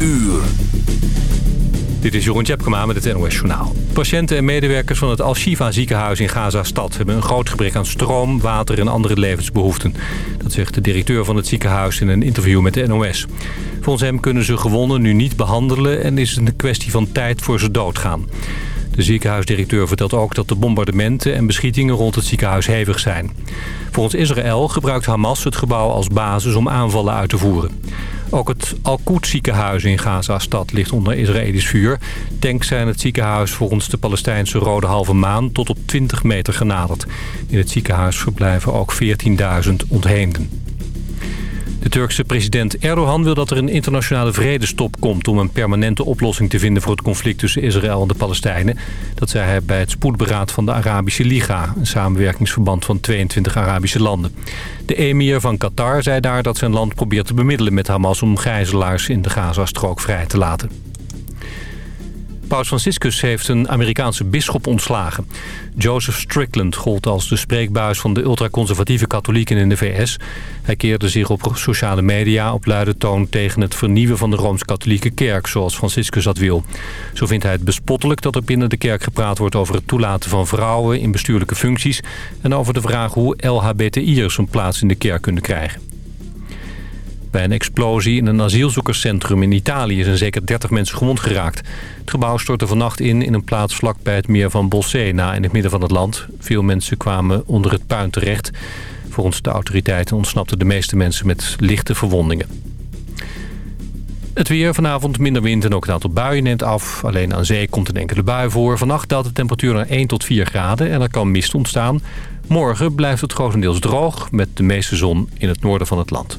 uur. Dit is Jeroen Tjepkema met het NOS Journaal. Patiënten en medewerkers van het Al-Shifa ziekenhuis in Gaza-stad... hebben een groot gebrek aan stroom, water en andere levensbehoeften. Dat zegt de directeur van het ziekenhuis in een interview met de NOS. Volgens hem kunnen ze gewonnen nu niet behandelen... en is het een kwestie van tijd voor ze doodgaan. De ziekenhuisdirecteur vertelt ook dat de bombardementen en beschietingen rond het ziekenhuis hevig zijn. Volgens Israël gebruikt Hamas het gebouw als basis om aanvallen uit te voeren. Ook het Al-Quds ziekenhuis in Gaza-stad ligt onder Israëlisch vuur. Tanks zijn het ziekenhuis volgens de Palestijnse Rode Halve Maan tot op 20 meter genaderd. In het ziekenhuis verblijven ook 14.000 ontheemden. De Turkse president Erdogan wil dat er een internationale vredestop komt... om een permanente oplossing te vinden voor het conflict tussen Israël en de Palestijnen. Dat zei hij bij het spoedberaad van de Arabische Liga... een samenwerkingsverband van 22 Arabische landen. De emir van Qatar zei daar dat zijn land probeert te bemiddelen met Hamas... om gijzelaars in de Gazastrook vrij te laten. Paus Franciscus heeft een Amerikaanse bisschop ontslagen. Joseph Strickland gold als de spreekbuis van de ultraconservatieve katholieken in de VS. Hij keerde zich op sociale media op luide toon tegen het vernieuwen van de Rooms-Katholieke Kerk, zoals Franciscus dat wil. Zo vindt hij het bespottelijk dat er binnen de kerk gepraat wordt over het toelaten van vrouwen in bestuurlijke functies en over de vraag hoe LHBTI'ers een plaats in de kerk kunnen krijgen. Bij een explosie in een asielzoekerscentrum in Italië zijn zeker 30 mensen gewond geraakt. Het gebouw stortte vannacht in in een plaats vlak bij het meer van Bolsena in het midden van het land. Veel mensen kwamen onder het puin terecht. Volgens de autoriteiten ontsnapten de meeste mensen met lichte verwondingen. Het weer vanavond minder wind en ook een aantal buien neemt af. Alleen aan zee komt een enkele bui voor. Vannacht daalt de temperatuur naar 1 tot 4 graden en er kan mist ontstaan. Morgen blijft het grotendeels droog met de meeste zon in het noorden van het land.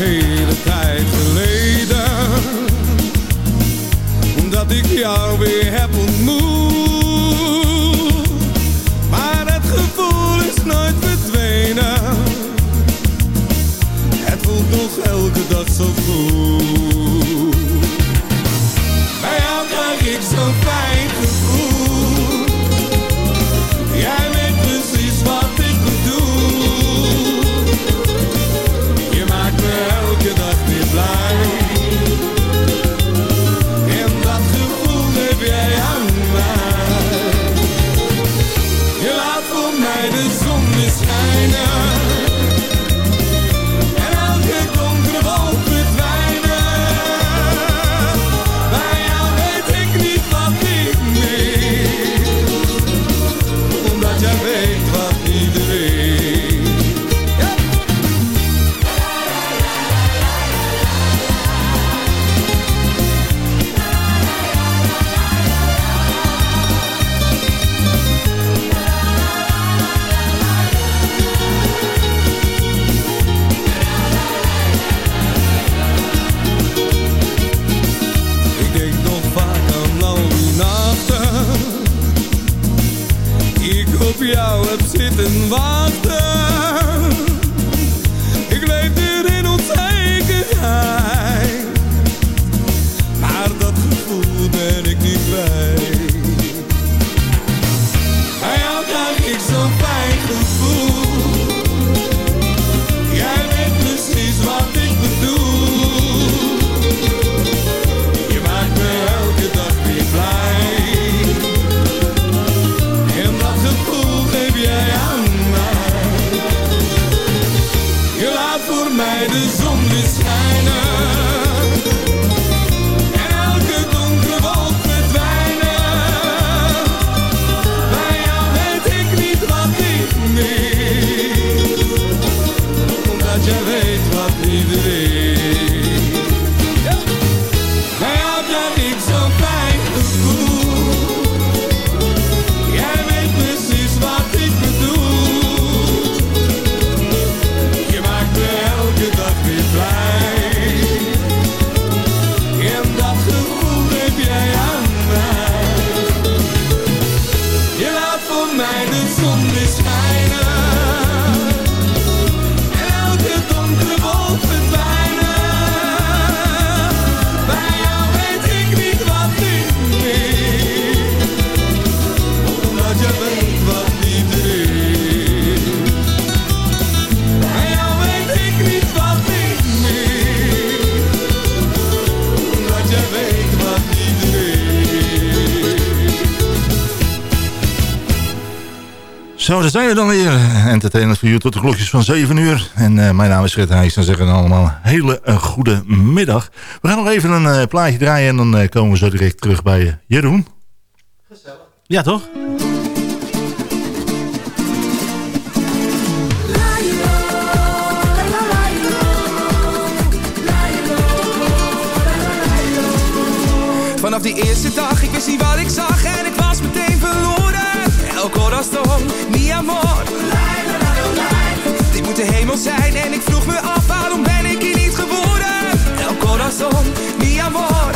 Is zijn we dan weer. Entertainment voor u tot de klokjes van 7 uur. En uh, mijn naam is Fred Heijs. Dan zeggen we allemaal een hele uh, goede middag. We gaan nog even een uh, plaatje draaien en dan komen we zo direct terug bij Jeroen. Gezellig. Ja, toch? Vanaf die eerste dag, ik wist niet wat ik zag en ik. El corazón, mi amor. Dit moet de hemel zijn en ik vroeg me af, waarom ben ik hier niet geboren? El corazón, mi amor.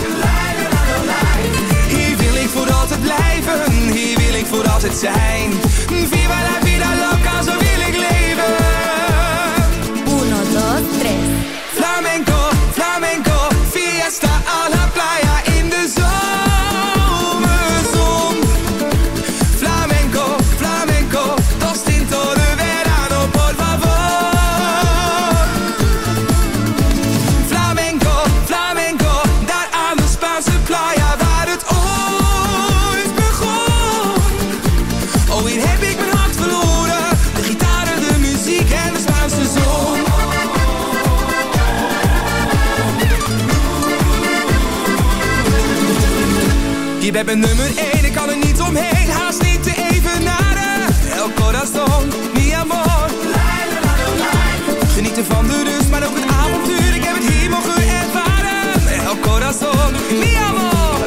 Hier wil ik voor altijd blijven, hier wil ik voor altijd zijn. Viva la vida loca, zo wil ik leven. Uno, dos, tres. Flamenco, flamenco, fiesta a la playa bent mijn nummer 1, ik kan er niet omheen, haast niet te evenaren. El corazón, mi amor. Genieten van de rust, maar ook het avontuur, ik heb het hier mogen ervaren. El corazón, mi amor.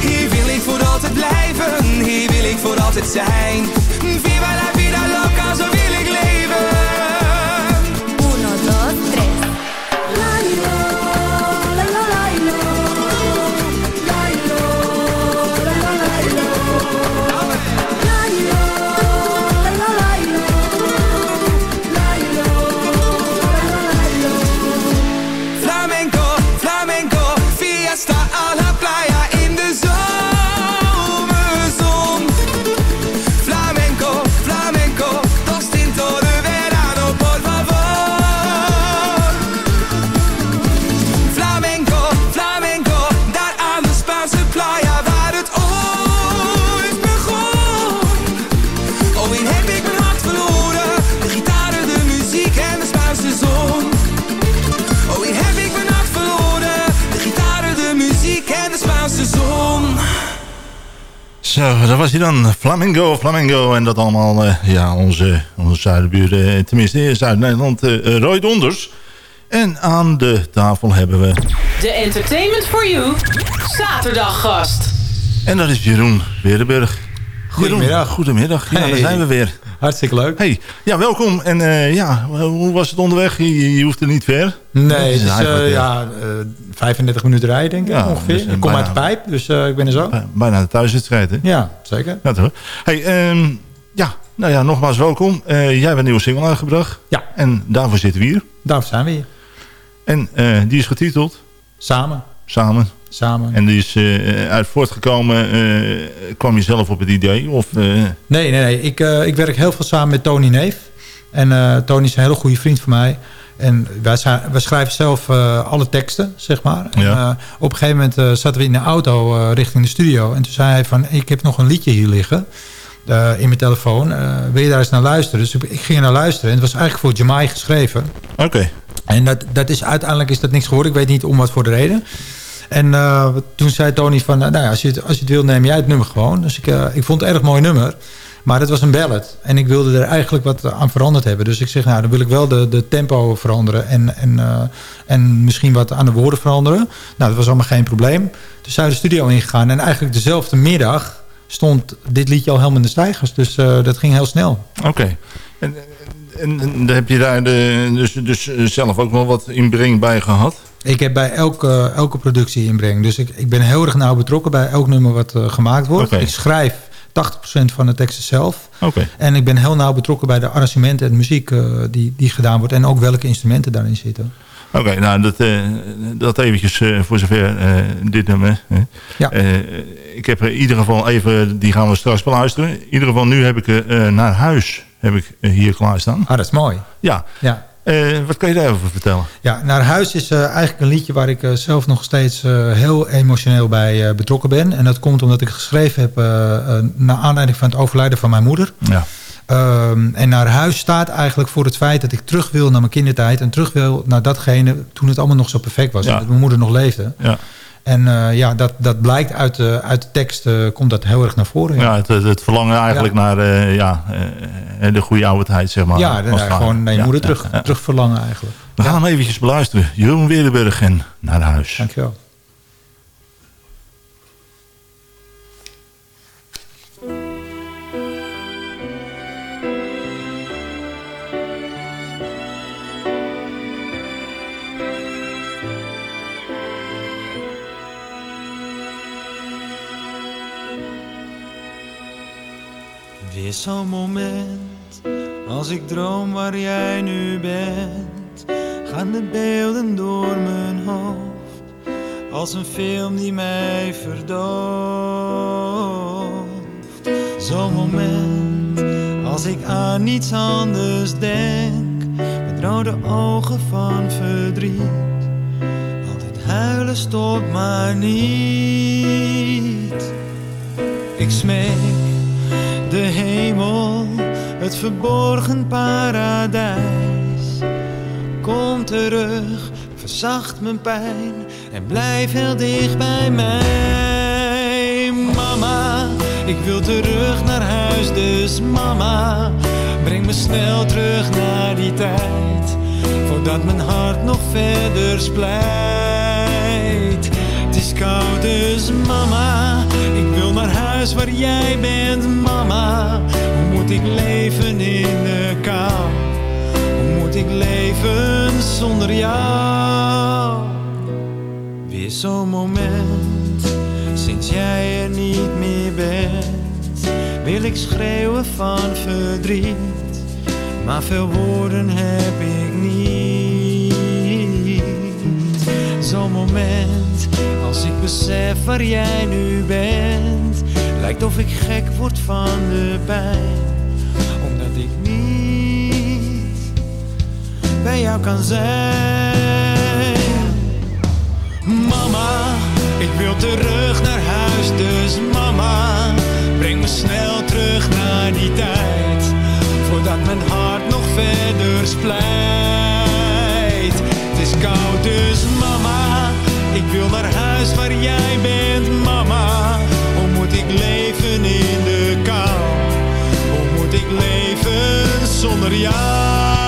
Hier wil ik voor altijd blijven, hier wil ik voor altijd zijn. Zo, dat was hij dan. Flamingo, Flamingo. En dat allemaal, eh, ja, onze, onze zuidenburen, eh, tenminste in Zuid-Nederland, eh, Roy Donders. En aan de tafel hebben we... De Entertainment for You zaterdaggast. En dat is Jeroen Weerdenburg. Goedemiddag. Jeroen, goedemiddag. Ja, Hey. daar zijn we weer. Hartstikke leuk. Hey, ja, welkom. En eh, ja, hoe was het onderweg? Je, je hoeft er niet ver. Nee, Het is eh, ja, eh, 35 minuten rijden denk ik Ja, ongeveer. dus, ik kom bijna- uit de pijp, dus ik ben er zo. Bij- Bijna de thuiswedstrijd, hè? Ja, zeker. Ja, toch? Hey, ehm, ja, nou ja, nogmaals welkom. Jij hebt een nieuwe single uitgebracht. Ja. En daarvoor zitten we hier. Daarvoor zijn we hier. En die is getiteld Samen. Samen. Samen. En die is eh, uit voortgekomen, eh, kwam je zelf op het idee? Of, Nee, nee, nee. Ik, ik werk heel veel samen met Tony Neef. En Tony is een hele goede vriend van mij. En wij, zijn, wij schrijven zelf alle teksten, zeg maar. En, Ja. op een gegeven moment zaten we in de auto richting de studio. En toen zei hij van, ik heb nog een liedje hier liggen. in mijn telefoon. Wil je daar eens naar luisteren? Dus ik, ik ging er naar luisteren. En het was eigenlijk voor Jamai geschreven. Oké. En dat, dat is, uiteindelijk is dat niks geworden. Ik weet niet om wat voor de reden. En eh, toen zei Tony van, nou ja, als je, het, als je het wil neem jij het nummer gewoon. Dus ik, eh, ik vond het erg mooi nummer. Maar het was een ballad. En ik wilde er eigenlijk wat aan veranderd hebben. Dus ik zeg, nou dan wil ik wel de, de tempo veranderen. En, en, eh, en misschien wat aan de woorden veranderen. Nou dat was allemaal geen probleem. Toen zijn we de studio ingegaan. En eigenlijk dezelfde middag stond dit liedje al helemaal in de stijgers. Dus eh, dat ging heel snel. Oké. En, en, en heb je daar de, dus, dus zelf ook wel wat inbreng bij gehad? Ik heb bij elke, elke productie inbreng. Dus ik, ik ben heel erg nauw betrokken bij elk nummer wat eh, gemaakt wordt. Ik schrijf 80% van de teksten zelf. Oké. En ik ben heel nauw betrokken bij de arrangementen en muziek eh, die, die gedaan wordt. En ook welke instrumenten daarin zitten. Oké, nou dat, eh, dat eventjes voor zover dit nummer. hè. Ja. Ik heb in ieder geval even, die gaan we straks beluisteren. In ieder geval nu heb ik naar huis heb ik, hier klaarstaan. Ah, dat is mooi. Ja, Ja. Eh, wat kan je daarover vertellen? Ja, Naar Huis is eh, eigenlijk een liedje waar ik eh, zelf nog steeds heel emotioneel bij betrokken ben. En dat komt omdat ik geschreven heb naar aanleiding van het overlijden van mijn moeder. Ja. Ehm, en Naar Huis staat eigenlijk voor het feit dat ik terug wil naar mijn kindertijd. En terug wil naar datgene toen het allemaal nog zo perfect was. Ja. En dat mijn moeder nog leefde. Ja. En eh, ja, dat, dat blijkt uit de, uit de tekst, eh, komt dat heel erg naar voren. Ja, het, het- het verlangen eigenlijk naar eh, ja, de goede oude tijd, zeg maar. ja, dan gewoon naar je moeder terug, terug verlangen eigenlijk. We gaan hem eventjes beluisteren. Jeroen Weerdenburg en Naar Huis. Dankjewel. Weer zo'n moment als ik droom waar jij nu bent, gaan de beelden door mijn hoofd als een film die mij verdooft. Zo'n moment als ik aan niets anders denk, met rode ogen van verdriet. Altijd huilen stopt maar niet. Ik smeek het verborgen paradijs. Kom terug, verzacht mijn pijn en blijf heel dicht bij mij. Mama, ik wil terug naar huis, dus mama, breng me snel terug naar die tijd. Voordat mijn hart nog verder splijt. Het is koud, dus mama, waar jij bent, mama. Hoe moet ik leven in de kou? Hoe moet ik leven zonder jou? Weer zo'n moment, sinds jij er niet meer bent, wil ik schreeuwen van verdriet. Maar veel woorden heb ik niet. Zo'n moment, als ik besef waar jij nu bent, lijkt of ik gek word van de pijn. Omdat ik niet bij jou kan zijn. Mama, ik wil terug naar huis, dus mama, breng me snel terug naar die tijd. Voordat mijn hart nog verder splijt. Het is koud, dus mama, ik wil naar huis waar jij leven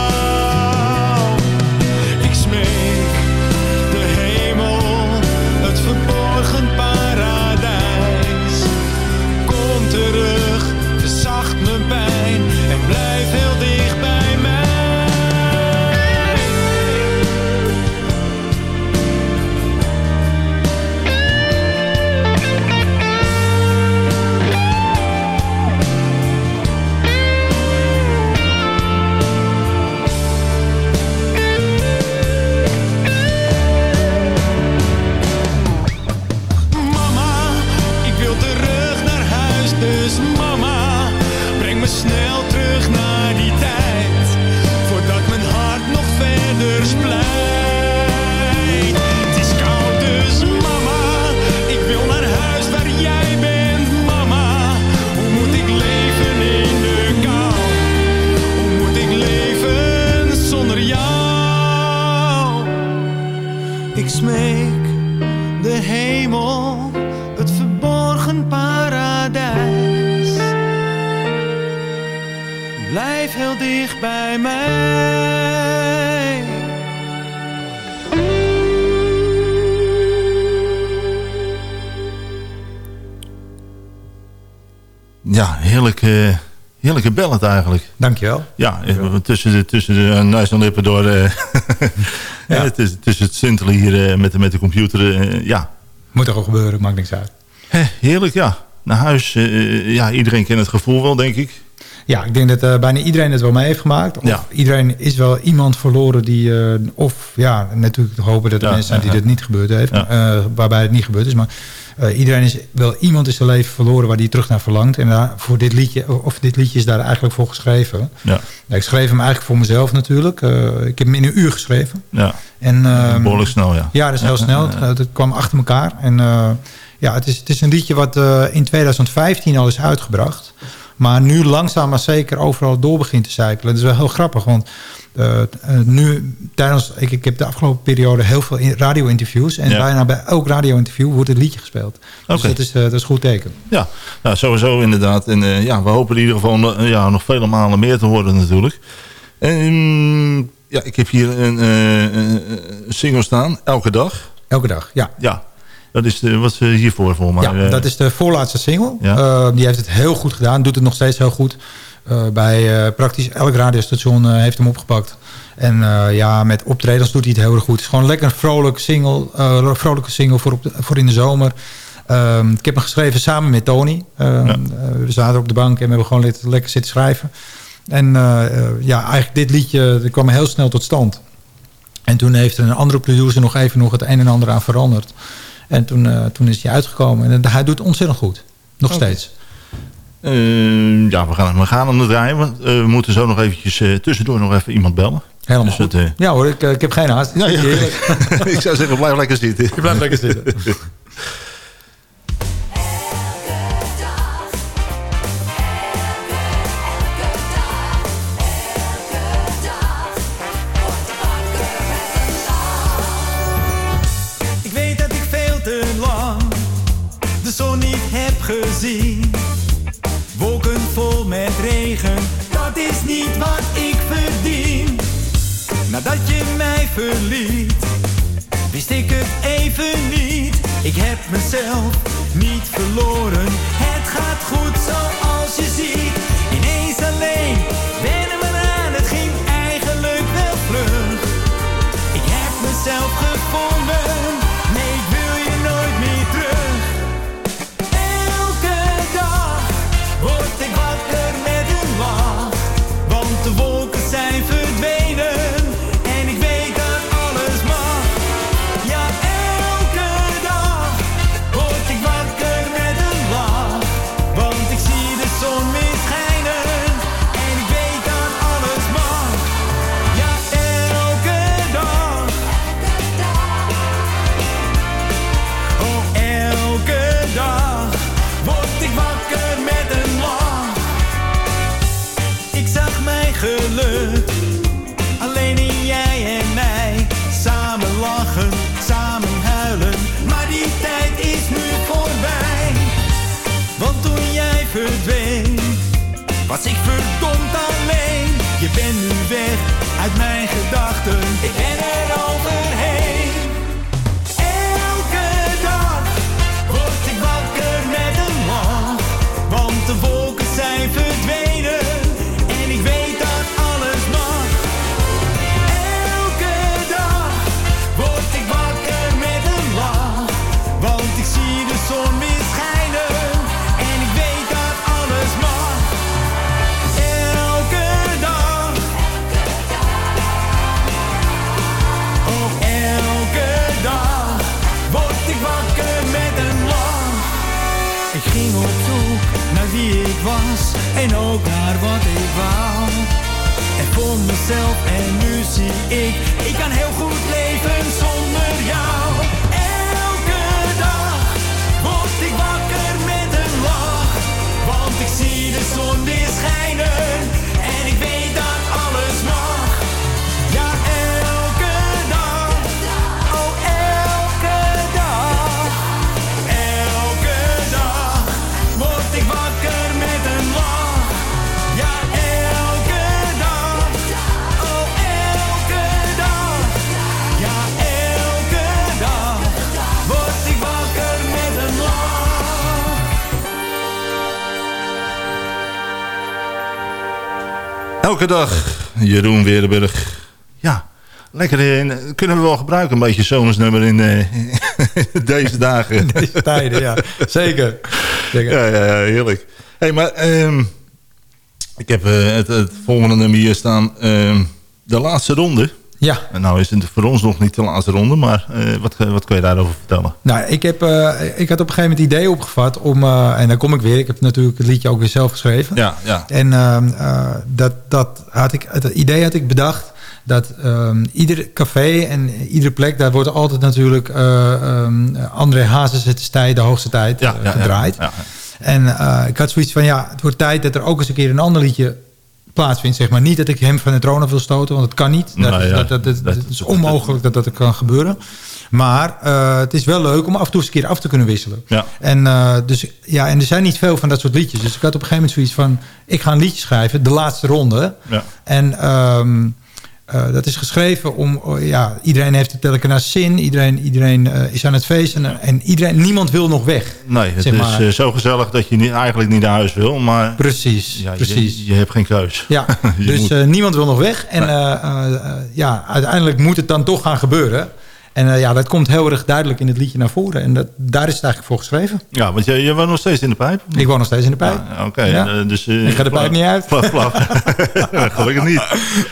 heerlijke ballad eigenlijk. Dankjewel. Ja, eh, tussen de, tussen de uh, neus en lippen door. eh, ja. tussen, tussen het sintelen hier eh, met, de, met de computer. eh, ja, Moet er ook gebeuren, maakt niks uit. Heerlijk ja. Naar huis, eh, ja, iedereen kent het gevoel wel, denk ik. Ja, ik denk dat eh, bijna iedereen het wel mee heeft gemaakt. Of Ja. iedereen is wel iemand verloren die... eh, of ja, natuurlijk hopen dat er Ja, mensen zijn die ja, dit niet gebeurd heeft. Eh, waarbij het niet gebeurd is. Maar Eh, iedereen is wel iemand in zijn leven verloren waar hij terug naar verlangt. En daar, voor dit liedje, of dit liedje is daar eigenlijk voor geschreven. Ja. Ja, ik schreef hem eigenlijk voor mezelf natuurlijk. Eh, ik heb hem in een uur geschreven. Ja. En, ehm, Behoorlijk snel, ja. Ja, dat is heel snel. Het, het kwam achter elkaar. En eh, ja, het is, het is een liedje wat eh, in 2015 al is uitgebracht. Maar nu langzaam maar zeker overal door begint te zijpelen. Dat is wel heel grappig, want eh, eh, nu tijdens... Ik, ik heb de afgelopen periode heel veel in- radio-interviews. En Ja. bijna bij elk radio-interview wordt het liedje gespeeld. Dus Oké. dat is, eh, dat is goed teken. Ja, nou, sowieso inderdaad. En ja, we hopen in ieder geval ja, nog vele malen meer te horen natuurlijk. En ja, ik heb hier een, een single staan, elke dag. Elke dag, ja. Ja, dat is de, wat ze hiervoor voor. Ja, eh, dat is de voorlaatste single. Ja. Eh, die heeft het heel goed gedaan. Doet het nog steeds heel goed. Eh, bij praktisch elk radiostation heeft hem opgepakt. En ja, met optredens doet hij het heel erg goed. Het is gewoon lekker een vrolijk single, vrolijke single voor, op de- voor in de zomer. Ehm, ik heb hem geschreven samen met Tony. Ehm, eh, we zaten op de bank en we hebben gewoon lekker, lekker zitten schrijven. En ja, eigenlijk dit liedje dat kwam heel snel tot stand. En toen heeft er een andere producer nog even nog het een en ander aan veranderd. En toen, eh, toen is hij uitgekomen. En hij doet het ontzettend goed. Nog steeds. eh, ja, we gaan, we gaan hem draaien. Want, eh, we moeten zo nog eventjes eh, tussendoor nog even iemand bellen. Helemaal Dus goed. het, Ja hoor, ik, ik heb geen haast. Nou ja, ik zou zeggen, blijf lekker zitten. Je blijft lekker zitten. Nadat je mij verliet, wist ik het even niet. Ik heb mezelf niet verloren, het gaat goed zoals je ziet. Was ik verdomd alleen. Je bent nu weg uit mijn gedachten, en ook naar wat ik wou. En voor mezelf en nu zie ik, ik kan heel goed leven zonder jou. Elke dag, Jeroen Weerdenburg. Ja, lekker. eh, kunnen we wel gebruiken, een beetje zomersnummer in eh, deze dagen. Deze tijden, ja. Zeker. Zeker. Ja, ja, ja, heerlijk. hey, maar ehm, ik heb eh, het, het volgende nummer hier staan. ehm, de laatste ronde. Ja. En nou is het voor ons nog niet de laatste ronde, maar eh, wat, wat kun je daarover vertellen? Nou, ik, heb, eh, ik had op een gegeven moment het idee opgevat om... eh, en dan kom ik weer. Ik heb natuurlijk het liedje ook weer zelf geschreven. Ja, ja. En ehm, eh, dat, dat had ik, het idee had ik bedacht... dat ehm, ieder café en iedere plek... daar wordt altijd natuurlijk ehm, André Hazes het is tijd, de hoogste tijd Ja, ja, ja, gedraaid. ja. En ik had zoiets van, ja, het wordt tijd dat er ook eens een keer een ander liedje plaatsvindt. Zeg maar. Niet dat ik hem van de troon af wil stoten, want dat kan niet. Dat, Nou ja, dat, dat, dat, dat- het is onmogelijk dat dat kan gebeuren. Maar eh, het is wel leuk om af en toe eens een keer af te kunnen wisselen. Ja. En, eh, dus, ja, en er zijn niet veel van dat soort liedjes. Dus ik had op een gegeven moment zoiets van... ik ga een liedje schrijven, de laatste ronde. Ja. En ehm, eh, dat is geschreven om... oh, ja, iedereen heeft het telkens naar zin. Iedereen, iedereen eh, is aan het feesten. En, en iedereen, niemand wil nog weg. Nee, het Zeg is maar. eh, zo gezellig dat je niet, eigenlijk niet naar huis wil, maar Precies, ja, precies. Je, je hebt geen keus. Ja, dus moet- niemand wil nog weg. En ja, uiteindelijk moet het dan toch gaan gebeuren. En eh, ja, dat komt heel erg duidelijk in het liedje naar voren. En dat, daar is het eigenlijk voor geschreven. ja, want je, je woont nog steeds in de pijp? Ik woon nog steeds in de pijp. Ja, Oké, Ja. eh, dus... eh, Ik ga de pijp niet uit. Plaf, plaf. Gelukkig niet.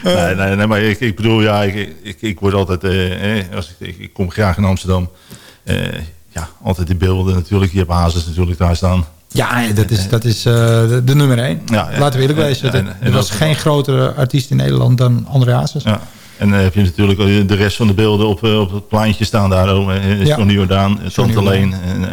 Nee, nee, nee maar ik, ik bedoel, ja, ik, ik, ik word altijd... eh, als ik, ik, kom graag in Amsterdam. Eh, ja, altijd die beelden natuurlijk. Je hebt Hazes natuurlijk daar staan. Ja, dat is, dat is de, de nummer één. Ja, ja. Laten we eerlijk En- wezen. en- er was geen grotere artiest in Nederland dan André Hazes. Ja. En dan heb je natuurlijk eh, de rest van de beelden op, eh, op het pleintje staan daar. ook, eh, Ja. Johnny Jordaan, eh, Tante Leen. En, eh,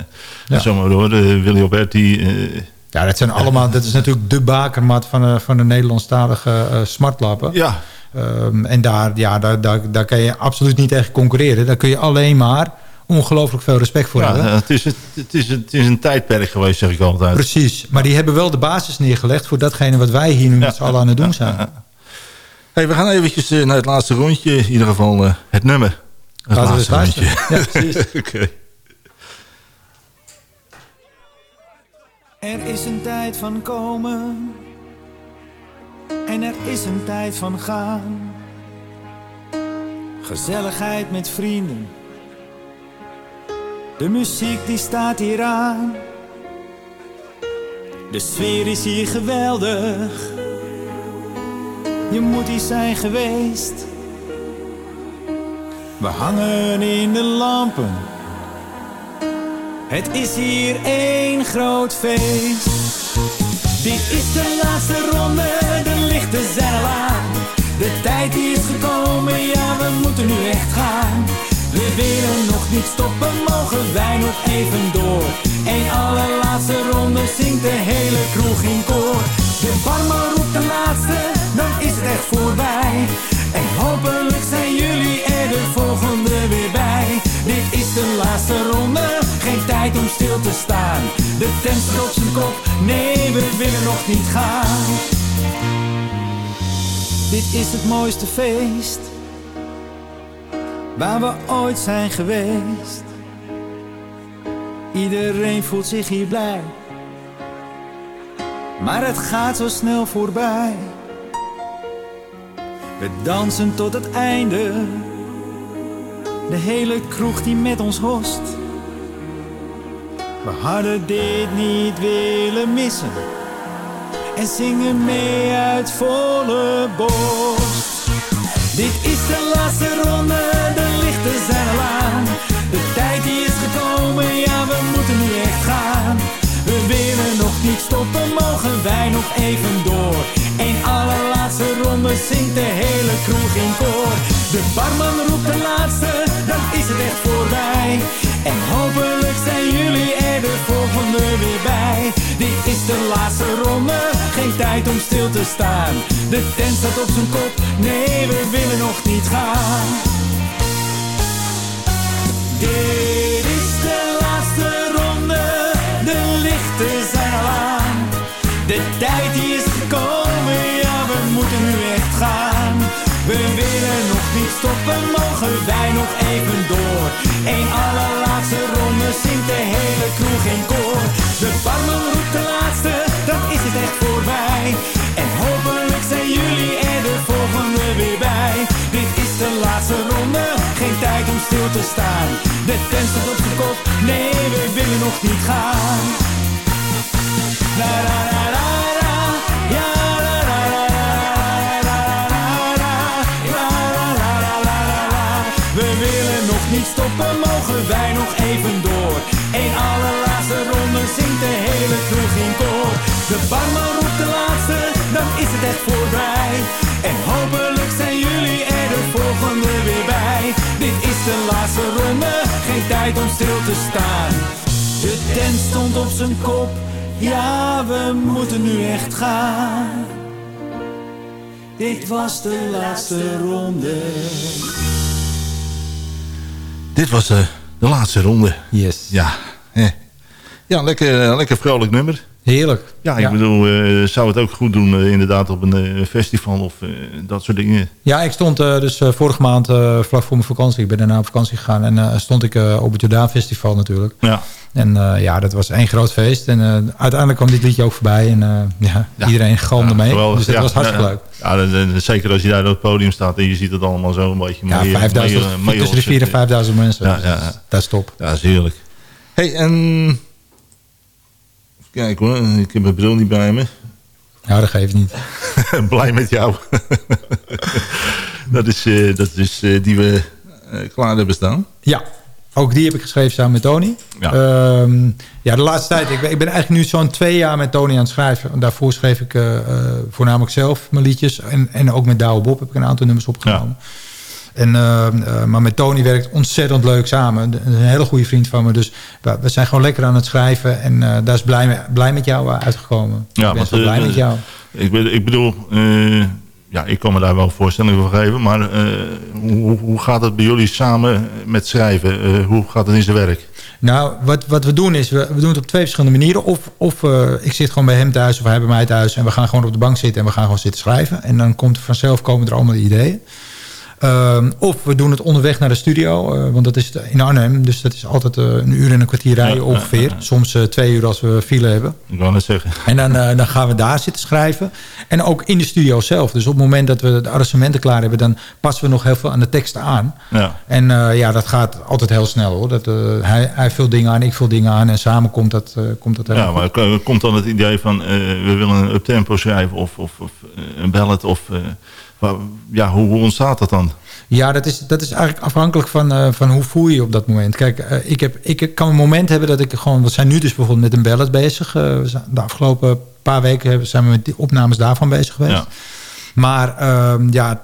Ja. en zo maar door. eh, Willy Alberti. eh, Ja, dat zijn allemaal. Dat is natuurlijk de bakermat van, de- van de Nederlandstalige eh smartlappen. ja, Ehm, en daar, ja, daar, daar, daar kan je absoluut niet tegen concurreren. Daar kun je alleen maar ongelooflijk veel respect voor ja hebben. eh, het, is, het, het, is, het is een tijdperk geweest, zeg ik altijd. Precies. Maar die hebben wel de basis neergelegd voor datgene wat wij hier nu met z'n allen aan het doen zijn. Hey, we gaan eventjes eh, naar het laatste rondje. In ieder geval eh, het nummer. Het Laten laatste luisteren. rondje. Ja, precies. Oké. Er is een tijd van komen en er is een tijd van gaan. Gezelligheid met vrienden, de muziek die staat hier aan. De sfeer is hier geweldig, je moet hier zijn geweest. We hangen in de lampen. Het is hier één groot feest. Dit is de laatste ronde, de lichten zijn al aan. De tijd is gekomen, ja we moeten nu echt gaan. We willen nog niet stoppen, mogen wij nog even door. Eén allerlaatste ronde zingt de hele kroeg in koor. De barman roept de laatste, dan is het echt voorbij. En hopelijk zijn jullie er de volgende weer bij. Dit is de laatste ronde, geen tijd om stil te staan. De tent op zijn kop, nee we willen nog niet gaan. Dit is het mooiste feest, waar we ooit zijn geweest. Iedereen voelt zich hier blij, maar het gaat zo snel voorbij. We dansen tot het einde. De hele kroeg die met ons host. We hadden dit niet willen missen. En zingen mee uit volle borst. Dit is de laatste ronde, de lichten zijn al aan. De tijd die is gekomen, ja we moeten nu echt gaan. We willen stoppen, mogen wij nog even door. Eén allerlaatste ronde zingt de hele kroeg in koor. De barman roept de laatste, dan is het echt voorbij. En hopelijk zijn jullie er de volgende weer bij. Dit is de laatste ronde, geen tijd om stil te staan. De tent staat op zijn kop, nee we willen nog niet gaan. Dit stoppen, mogen wij nog even door. Eén allerlaatste ronde zingt de hele kroeg in koor. De barman roept de laatste, dan is het echt voorbij. En hopelijk zijn jullie er de volgende weer bij. Dit is de laatste ronde, geen tijd om stil te staan. De tent op de kop, nee we willen nog niet gaan. La la la la. Stoppen, mogen wij nog even door. Eén allerlaatste ronde zingt de hele kroeg in koor. De barman roept de laatste, dan is het echt voorbij. En hopelijk zijn jullie er de volgende weer bij. Dit is de laatste ronde, geen tijd om stil te staan. De tent stond op zijn kop, ja we moeten nu echt gaan. Dit was de laatste ronde. Dit was de, de laatste ronde. Yes. Ja, ja lekker, lekker vrolijk nummer. Heerlijk. Ja, ik bedoel, eh, zou het ook goed doen eh, inderdaad op een eh, festival of eh, dat soort dingen. Ja, ik stond eh, dus eh, vorige maand eh, vlak voor mijn vakantie. Ik ben daarna op vakantie gegaan. En eh, stond ik eh, op het Jordaan Festival natuurlijk. Ja. En eh, ja, dat was één groot feest. En eh, uiteindelijk kwam dit liedje ook voorbij. En eh, ja, iedereen galmde mee. geweldig. Dus dat Ja, was hartstikke ja, leuk. Ja, zeker als je daar op het podium staat en je ziet het allemaal zo een beetje Ja, mee- 5000, mee- mee tussen de 4 en opzetten. 5000 mensen. Ja, Dus ja, dat is- ja. Dat is top. Ja, dat is heerlijk. hey, en... Even kijken hoor, ik heb mijn bril niet bij me. Ja, dat geeft niet. Blij met jou. dat is, eh, dat is eh, die we eh, klaar hebben staan. Ja, ook die heb ik geschreven samen met Tony. Ja. Ja, ja de laatste tijd. Ik ben, ik ben eigenlijk nu zo'n twee jaar met Tony aan het schrijven. Daarvoor schreef ik eh, eh, voornamelijk zelf mijn liedjes. En, en ook met Douwe Bob heb ik een aantal nummers opgenomen. En, eh, eh, maar met Tony werkt ontzettend leuk samen. Een hele goede vriend van me. Dus we, we zijn gewoon lekker aan het schrijven. En daar is blij, blij met jou uitgekomen. ik ben zo blij met jou. Ik, bedoel- ik bedoel, ja, ik kan me daar wel voorstellingen van geven. Maar eh, hoe, gaat het bij jullie samen met schrijven? Eh, hoe gaat het in zijn werk? Nou, wat, wat we doen is, we, we doen het op twee verschillende manieren. Of, of eh, ik zit gewoon bij hem thuis of hij bij mij thuis... en we gaan gewoon op de bank zitten en we gaan gewoon zitten schrijven. En dan komt vanzelf komen er allemaal ideeën. Ehm, of we doen het onderweg naar de studio, eh, want dat is in Arnhem. Dus dat is altijd eh, een uur en een kwartier rijden ongeveer. Soms eh, twee uur als we file hebben. Ik wou net zeggen. En dan, dan gaan we daar zitten schrijven. En ook in de studio zelf. Dus op het moment dat we de arrangementen klaar hebben... dan passen we nog heel veel aan de teksten aan. Ja. En ja, dat gaat altijd heel snel hoor. Dat, hij, hij vult dingen aan, ik vul dingen aan. En samen komt dat, komt dat Ja, maar komt dan het idee van we willen een uptempo schrijven of, of, of een ballad? Of, wa- ja, hoe, hoe ontstaat dat dan? Ja, dat is, dat is eigenlijk afhankelijk van, eh, van hoe voel je je op dat moment. Kijk, eh, ik, heb, ik kan een moment hebben dat ik gewoon... We zijn nu dus bijvoorbeeld met een ballad bezig. Eh, de afgelopen paar weken zijn we met die opnames daarvan bezig geweest. Ja. Maar ehm, ja,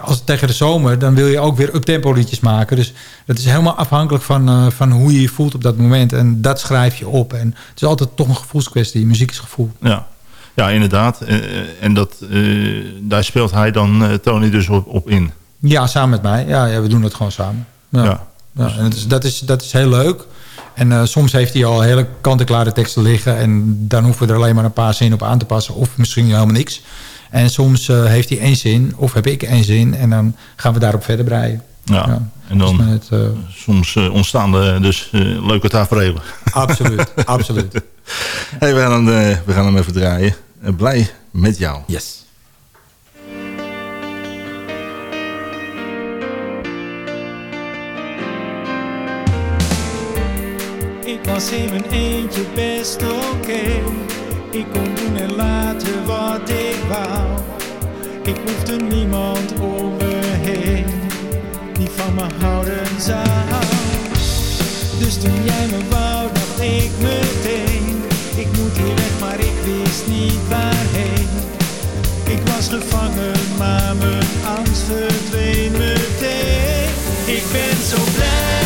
als het tegen de zomer, dan wil je ook weer uptempo liedjes maken. Dus dat is helemaal afhankelijk van, van hoe je je voelt op dat moment. En dat schrijf je op. En het is altijd toch een gevoelskwestie. Muziek is gevoel. Ja, ja inderdaad. Eh, eh, en dat, eh, daar speelt hij dan, Tony, dus op, op in. Ja, samen met mij. Ja, ja we doen het gewoon samen. Ja. Ja. Ja, en het is, dat, is, dat is heel leuk. En soms heeft hij al hele kant-en-klare teksten liggen. En dan hoeven we er alleen maar een paar zinnen op aan te passen. Of misschien helemaal niks. En soms heeft hij één zin. Of heb ik één zin. En dan gaan we daarop verder breien. Ja. En Dus dan met het, soms ontstaan er dus leuke tafereelen. absoluut, absoluut. Hey, we, gaan hem, we gaan hem even draaien. Eh, blij met jou. Yes. Ik was in mijn eentje best oké. Ik kon doen en laten wat ik wou. Ik hoefde niemand om me heen die van me houden zou. Dus toen jij me wou, dacht ik meteen. Hier weg, maar ik wist niet waarheen. Ik was gevangen, maar mijn angst verdween meteen. Ik ben zo blij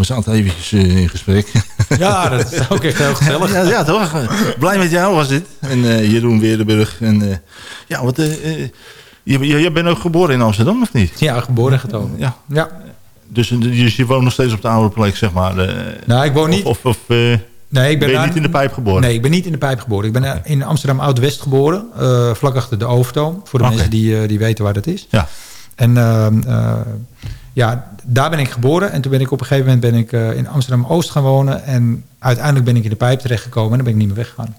we zaten eventjes eh, in gesprek. Ja, dat is ook echt heel gezellig. Ja, ja, toch? Blij met jou was dit. En eh, Jeroen Weerdenburg. En, eh, ja, wat, je, je, bent ook geboren in Amsterdam, of niet? Ja, geboren en getogen. Ja. Ja. Dus, dus je woont nog steeds op de oude plek, zeg maar. Nou, ik woon niet... Of, of Nee, ik ben, ben je niet in de pijp geboren? Nee, ik ben niet in de pijp geboren. Ik ben in Amsterdam Oud-West geboren. vlak achter de Overtoom. Voor de mensen die, die weten waar dat is. Ja. En ehm, eh, ja, daar ben ik geboren. En toen ben ik op een gegeven moment ben ik, eh, in Amsterdam-Oost gaan wonen. En uiteindelijk ben ik in de pijp terechtgekomen. En dan ben ik niet meer weggegaan.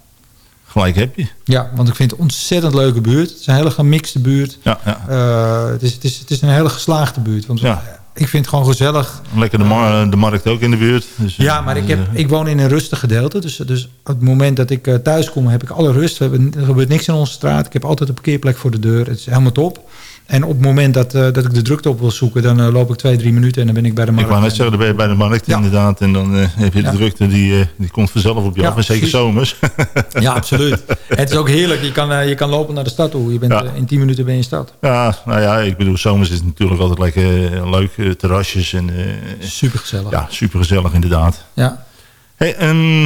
Gelijk heb je. Ja, want ik vind het een ontzettend leuke buurt. Het is een hele gemixte buurt. Ja, ja. Eh, het, is, het, is, het is een hele geslaagde buurt. Want Ja. ik vind het gewoon gezellig. Lekker de, mar- de markt ook in de buurt. Dus, eh, Ja, maar ik, heb, eh, ik woon in een rustig gedeelte. Dus, dus op het moment dat ik eh, thuis kom, heb ik alle rust. Er gebeurt niks in onze straat. Ik heb altijd een parkeerplek voor de deur. Het is helemaal top. En op het moment dat, eh, dat ik de drukte op wil zoeken... dan eh, loop ik twee, drie minuten en dan ben ik bij de Ik markt. wou net zeggen, dan ben je bij de markt Ja. inderdaad. En dan eh, heb je de Ja. drukte, die, die komt vanzelf op je Ja, af. En zeker zomers. Ja, absoluut. het is ook heerlijk. Je kan, je kan lopen naar de stad toe. Je bent, in tien minuten ben je in stad. ja, nou ja, ik bedoel, zomers is het natuurlijk altijd lekker leuk. terrasjes en eh, Super gezellig. ja, super gezellig inderdaad. Ja. Hey, ehm,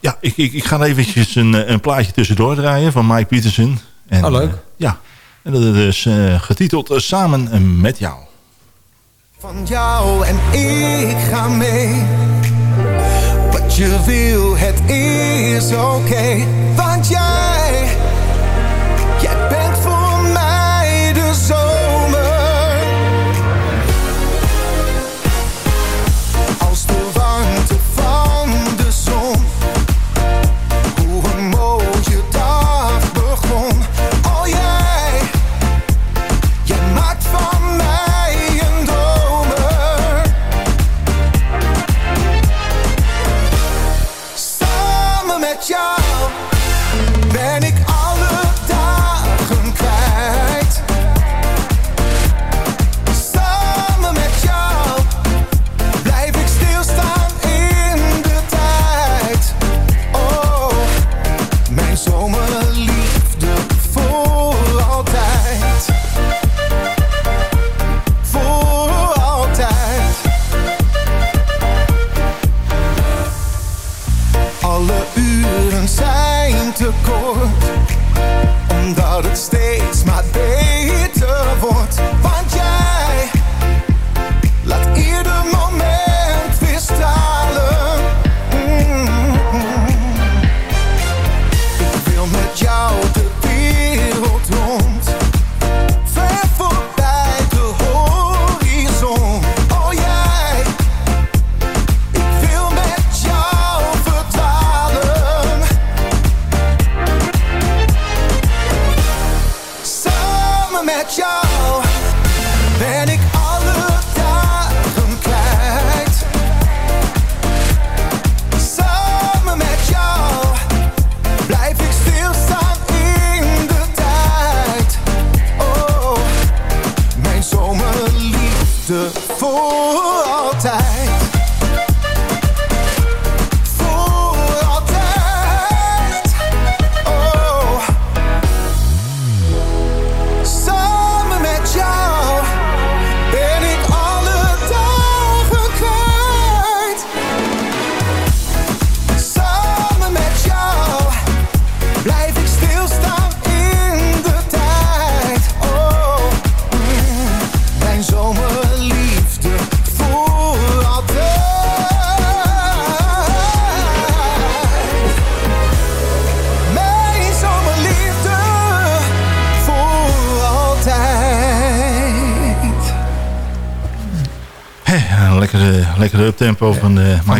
ja, ik, ik, ik ga eventjes een, een plaatje tussendoor draaien van Mike Peterson. En, Oh, leuk. ja, en dat is eh, getiteld Samen met jou. Van jou en ik ga mee. Wat je wil, het is oké. Want jij, jij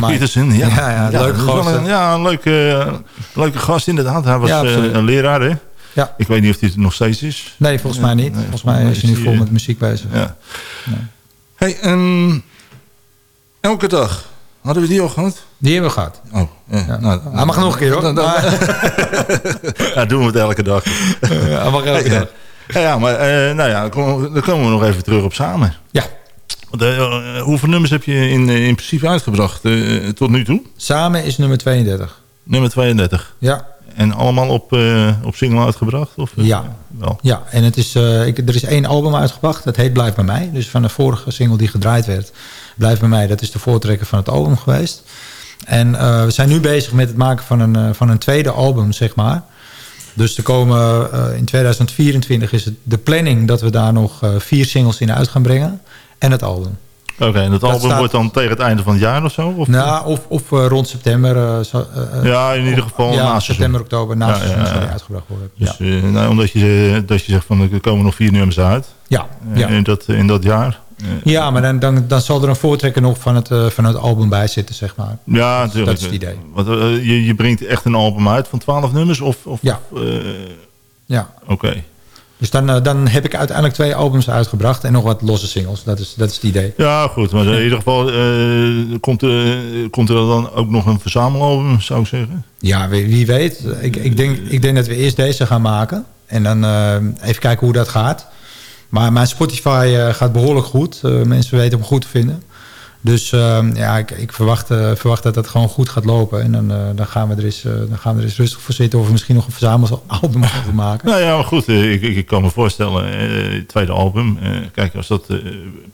Mike Mike. Peterson. Ja, Ja, ja, gozer. een- Ja, een leuke, leuke gast inderdaad. Hij was Ja, eh, een leraar, hè? Ja. Ik weet niet of hij het nog steeds is. Nee, volgens mij niet. Nee, volgens mij is hij nu vol eh, met muziek bezig. Ja. Hey, en elke dag. Hadden we die al gehad? Die hebben we gehad. Oh, eh, nou, Hij mag nog een keer hoor. Dan- dan- ja, doen we het elke dag. Hij mag elke ja. dag. Ja, ja, maar eh, nou ja, dan komen we nog even terug op samen. Ja. Eh, hoeveel nummers heb je in, eh, in principe uitgebracht eh, tot nu toe? Samen is nummer 32. Nummer 32. Ja. En allemaal op, op single uitgebracht? Of, Ja. Wel. Ja, en het is, ik, er is één album uitgebracht. Dat heet Blijf bij mij. Dus van de vorige single die gedraaid werd. Blijf bij mij. Dat is de voortrekker van het album geweest. En we zijn nu bezig met het maken van een, van een tweede album, zeg maar. Dus er komen eh, in 2024 is het de planning dat we daar nog eh, vier singles in uit gaan brengen. En het album. Oké, en het Dat album staat- wordt dan tegen het einde van het jaar of zo? Of, Nou, of, of eh, rond september. zo- Ja, in ieder geval ja, na september, oktober, na Ja, seizoen ja, uitgebracht worden. Dus, nou, omdat je, dat je zegt van er komen nog vier nummers uit. Ja, ja. In, dat, in dat jaar. Ja, maar dan, dan, dan zal er een voortrekker nog van het, eh, van het album bij zitten, zeg maar. Ja, natuurlijk. dat is het idee. Want, eh, je, je brengt echt een album uit van 12 nummers? Of, of, Ja. eh, Ja. Oké. Dus dan, dan heb ik uiteindelijk twee albums uitgebracht en nog wat losse singles. Dat is, dat is het idee. Ja, goed. Maar in ieder geval komt, er, komt er dan ook nog een verzamelalbum, zou ik zeggen? Ja, wie, wie weet. Ik, ik, denk, ik denk dat we eerst deze gaan maken. En dan even kijken hoe dat gaat. Maar mijn Spotify eh, gaat behoorlijk goed. Eh, mensen weten hem goed te vinden. Dus eh, ja, ik, ik verwacht, eh, verwacht dat dat gewoon goed gaat lopen. En dan, dan, gaan we er eens, dan gaan we er eens rustig voor zitten. Of we misschien nog een verzamelalbum over maken. Nou ja, maar goed. ik, ik, kan me voorstellen, het tweede album. kijk, als dat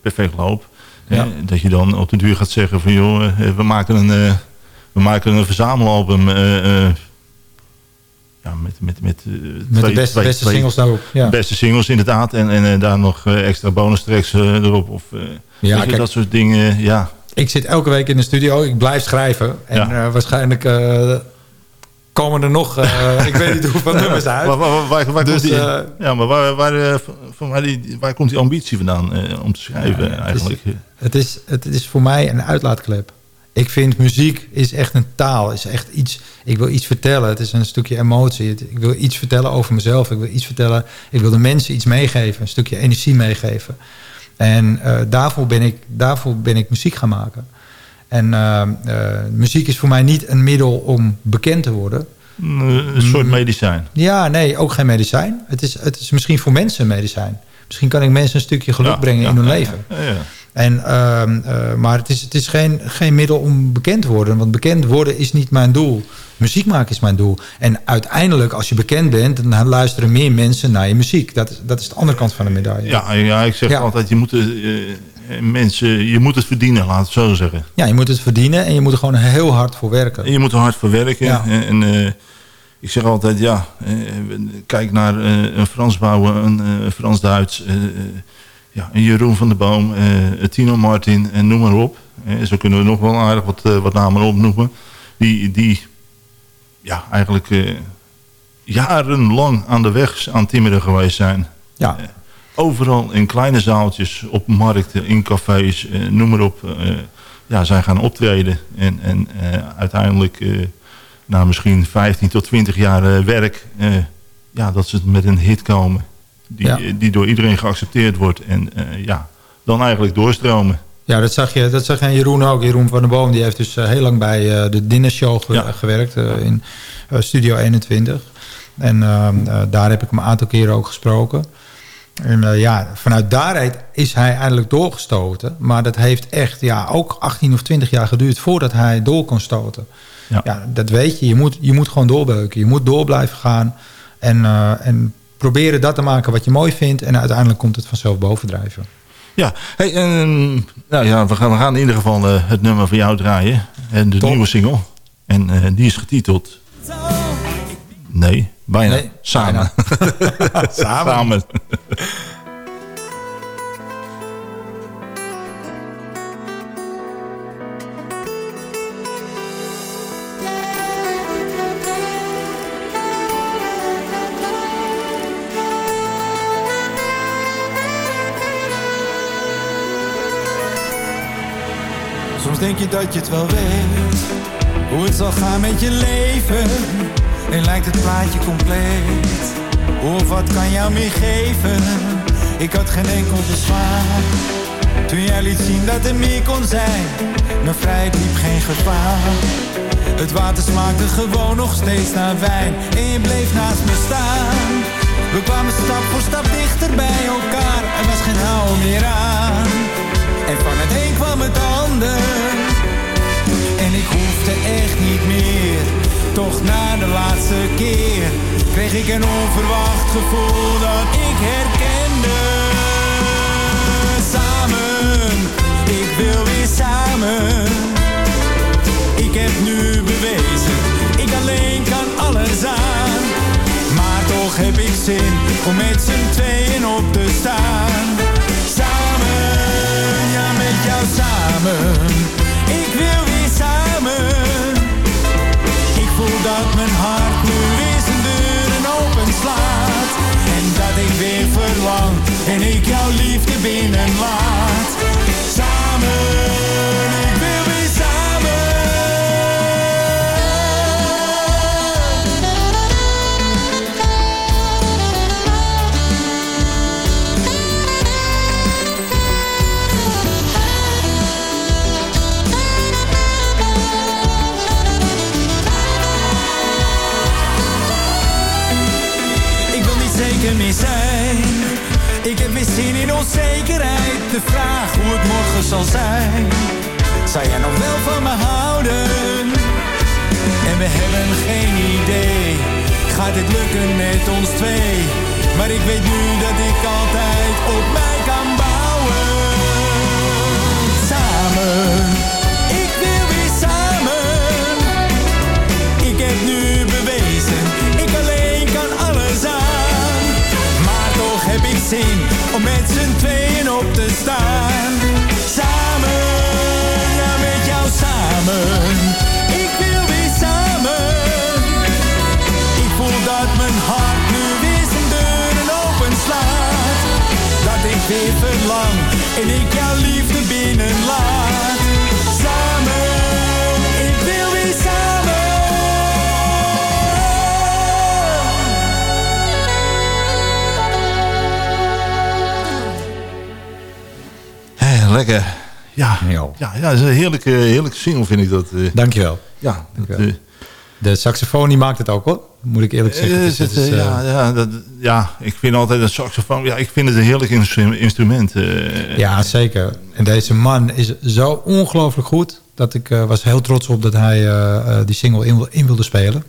perfect loopt. Ja. dat je dan op de duur gaat zeggen van... joh, we maken een, we maken een verzamelalbum... ja, met, met, met, eh, Met twee- de beste, twee- beste twee singles daarop. Ja. Beste singles inderdaad. En, en eh, daar nog eh, extra bonus tracks erop. Of, kijk. dat soort dingen. Ja, Ik zit elke week in de studio. Ik blijf schrijven. En Ja. waarschijnlijk komen er nog... ik weet niet hoeveel nummers uit. Waar, waar, waar, waar Dus, komt die, ja, maar waar, waar, van waar, die, waar komt die ambitie vandaan om te schrijven Ja, het is- eigenlijk? Het is, het is voor mij een uitlaatklep. Ik vind muziek is echt een taal. Is echt iets, ik wil iets vertellen. Het is een stukje emotie. Ik wil iets vertellen over mezelf. Ik wil iets vertellen. Ik wil de mensen iets meegeven. Een stukje energie meegeven. En eh, daarvoor, ben ik, daarvoor ben ik muziek gaan maken. En eh, eh, muziek is voor mij niet een middel om bekend te worden. Een, een soort medicijn. Ja, nee, ook geen medicijn. Het is, het is misschien voor mensen een medicijn. Misschien kan ik mensen een stukje geluk Ja, brengen ja, in hun ja, leven. En, ehm, eh, maar het is, het is geen, geen middel om bekend te worden. Want bekend worden is niet mijn doel. Muziek maken is mijn doel. En uiteindelijk, als je bekend bent... dan luisteren meer mensen naar je muziek. Dat is, dat is de andere kant van de medaille. Ja, ja, ik zeg Ja. altijd, je moet, eh, eh, mensen, je moet het verdienen, laat het zo zeggen. Ja, je moet het verdienen en je moet er gewoon heel hard voor werken. En je moet er hard voor werken. Ja. En, en, ik zeg altijd, ja, kijk naar een Frans bouwen, een Frans-Duits, ja, Jeroen van der Boom, eh, Tino Martin en noem maar op. Zo kunnen we nog wel aardig wat, eh, wat namen opnoemen. Die, die ja, eigenlijk eh, jarenlang aan de weg aan timmeren geweest zijn. Ja. Overal in kleine zaaltjes, op markten, in cafés, noem maar op. ja, zij gaan optreden. En, en uiteindelijk, na misschien 15 tot 20 jaar werk, eh, ja, dat ze met een hit komen. Die, Ja. die door iedereen geaccepteerd wordt. En eh, ja, dan eigenlijk doorstromen. Ja, dat zag je, dat zag je aan Jeroen ook. Jeroen van der Boom die heeft dus eh, heel lang bij eh, de Dinnershow ge- Ja. gewerkt in Studio 21. En ehm, eh, daar heb ik hem een aantal keren ook gesproken. En ja, vanuit daaruit is hij eindelijk doorgestoten. Maar dat heeft echt ja, ook 18 of 20 jaar geduurd voordat hij door kon stoten. Ja. Ja, dat weet je. Je moet, je moet gewoon doorbeuken. Je moet door blijven gaan. En, en proberen dat te maken wat je mooi vindt. En uiteindelijk komt het vanzelf bovendrijven. Ja, hey, en, nou ja, we gaan, we gaan in ieder geval eh, het nummer van jou draaien. En de Top. nieuwe single. En eh, die is getiteld... Nee, bijna. Nee, Samen. bijna. Samen. Samen. Denk je dat je het wel weet. Hoe het zal gaan met je leven. En lijkt het plaatje compleet. Of wat kan jou meer geven? Ik had geen enkel bezwaar. Toen jij liet zien dat er meer kon zijn. Mijn vrijheid liep geen gevaar. Het water smaakte gewoon nog steeds naar wijn. En je bleef naast me staan. We kwamen stap voor stap dichter bij elkaar. Er was geen hou meer aan. En van het een kwam het ander. En ik hoefde echt niet meer. Toch na de laatste keer kreeg ik een onverwacht gevoel dat ik herkende. Samen, ik wil weer samen. Ik heb nu bewezen, ik alleen kan alles aan. Maar toch heb ik zin om met z'n tweeën op te staan. Samen, met jou samen. Ik wil weer samen. Ik voel dat mijn hart nu weer zijn deuren openslaat. En dat ik weer verlang en ik jouw liefde binnenlaat. Samen, Ik heb weer zin in onzekerheid. De vraag hoe het morgen zal zijn. Zou jij nog wel van me houden? En we hebben geen idee. Gaat dit lukken met ons twee? Maar ik weet nu dat ik altijd op mij kan bouwen. Samen. Om met z'n tweeën op te staan. Samen, ja met jou samen. Ik wil weer samen. Ik voel dat mijn hart nu weer zijn deuren openslaat. Dat ik weer verlang en ik jouw liefde binnenlaat. Lekker. Ja, ja, ja, dat is een heerlijke, heerlijke single vind ik dat. eh. Dankjewel. Ja, Dankjewel. eh, De saxofoon die maakt het ook hoor. Moet ik eerlijk zeggen. eh, Dus het, is, ja, ja, dat, ja, ik vind altijd een saxofoon. Ja, ik vind het een heerlijk instru- instrument. Ja, zeker. En deze man is zo ongelooflijk goed... dat ik eh, was heel trots op dat hij die single in, wil- in wilde spelen.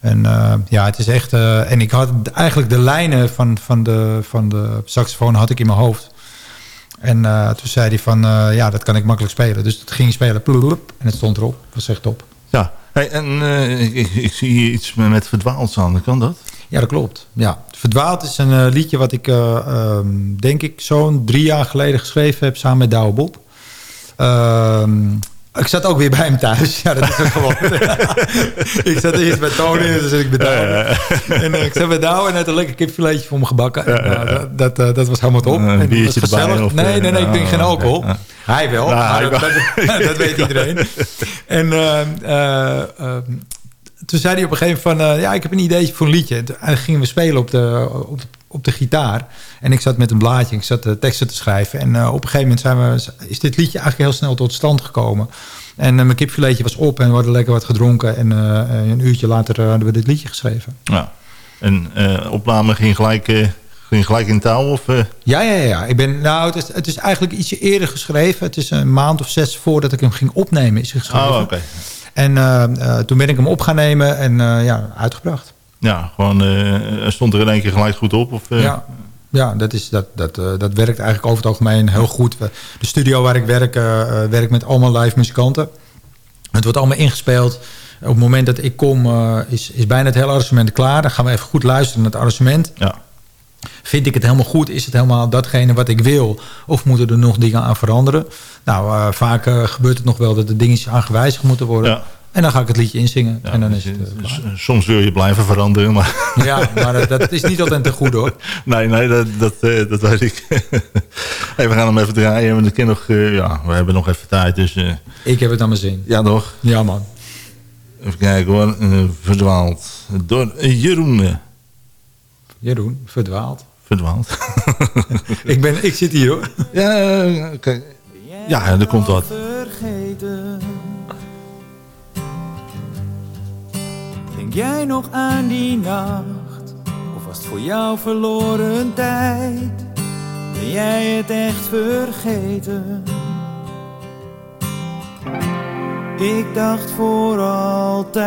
En eh, ja, het is echt... en ik had eigenlijk de lijnen van, van, de, van de saxofoon had ik in mijn hoofd. En eh, toen zei hij van... eh, ja, dat kan ik makkelijk spelen. Dus dat ging spelen. En het stond erop. Dat was echt top. Ja, hey, en eh, ik, zie hier iets met verdwaald staan. Kan dat? Ja, dat klopt. Ja. Verdwaald is een liedje wat ik, eh, ehm, denk ik, zo'n drie jaar geleden geschreven heb samen met Douwe Bob. Ehm, ik zat ook weer bij hem thuis. Ja, dat is ook gewoon. ik zat eerst bij Tony en toen zat ik bij Douwe. En eh, ik zat bij Douwe en had een lekker kipfiletje voor me gebakken. En, eh, dat, dat, eh, dat was helemaal top. En dat was erbij, gezellig. of, nee, nee, nee, ik drink geen oh, alcohol. Hij wel, Nou, hij dat, dat, dat weet iedereen. En eh, eh, ehm, toen zei hij op een gegeven moment van... ja, ik heb een ideetje voor een liedje. En toen gingen we spelen op de, op, de, op de gitaar. En ik zat met een blaadje. Ik zat de teksten te schrijven. En eh, op een gegeven moment zijn we, is dit liedje eigenlijk heel snel tot stand gekomen. En eh, mijn kipfiletje was op en we hadden lekker wat gedronken. En eh, een uurtje later eh, hadden we dit liedje geschreven. Ja. En eh opname ging gelijk, eh, ging gelijk in touw? Of, eh? Ja, ja, ja. Ik ben, nou, het, is, het is eigenlijk ietsje eerder geschreven. Het is een maand of zes voordat ik hem ging opnemen is geschreven. Oh, oké. En eh, eh, toen ben ik hem op gaan nemen en eh, ja, uitgebracht. Ja, gewoon uh, stond er in één keer gelijk goed op? Of, uh... Ja, ja dat, is, dat, dat, uh, dat werkt eigenlijk over het algemeen heel goed. De studio waar ik werk, werkt met allemaal live muzikanten. Het wordt allemaal ingespeeld. Op het moment dat ik kom, is, is bijna het hele arrangement klaar. Dan gaan we even goed luisteren naar het arrangement. Ja. Vind ik het helemaal goed? Is het helemaal datgene wat ik wil? Of moeten er nog dingen aan veranderen? Nou, uh, vaak uh, gebeurt het nog wel dat er dingetjes aan gewijzigd moeten worden. Ja. En dan ga ik het liedje inzingen. en dan is dus, het, eh, s- soms wil je blijven veranderen, maar... Ja, maar dat, is niet altijd ten goede hoor. Nee, nee, dat, dat, eh, dat weet ik. hey, we gaan hem even draaien. want ik ken nog, eh, ja, we hebben nog even tijd, dus... eh, Ik heb het aan mijn zin. ja, toch? Ja man. Even kijken hoor. Eh, verdwaald. Door Jeroen. eh, Jeroen, verdwaald. verdwaald. Ik, ben, ik zit hier hoor. ja, eh, kijk. Ja, er komt wat. Denk jij nog aan die nacht? Of was het voor jou verloren tijd? Ben jij het echt vergeten? Ik dacht voor altijd.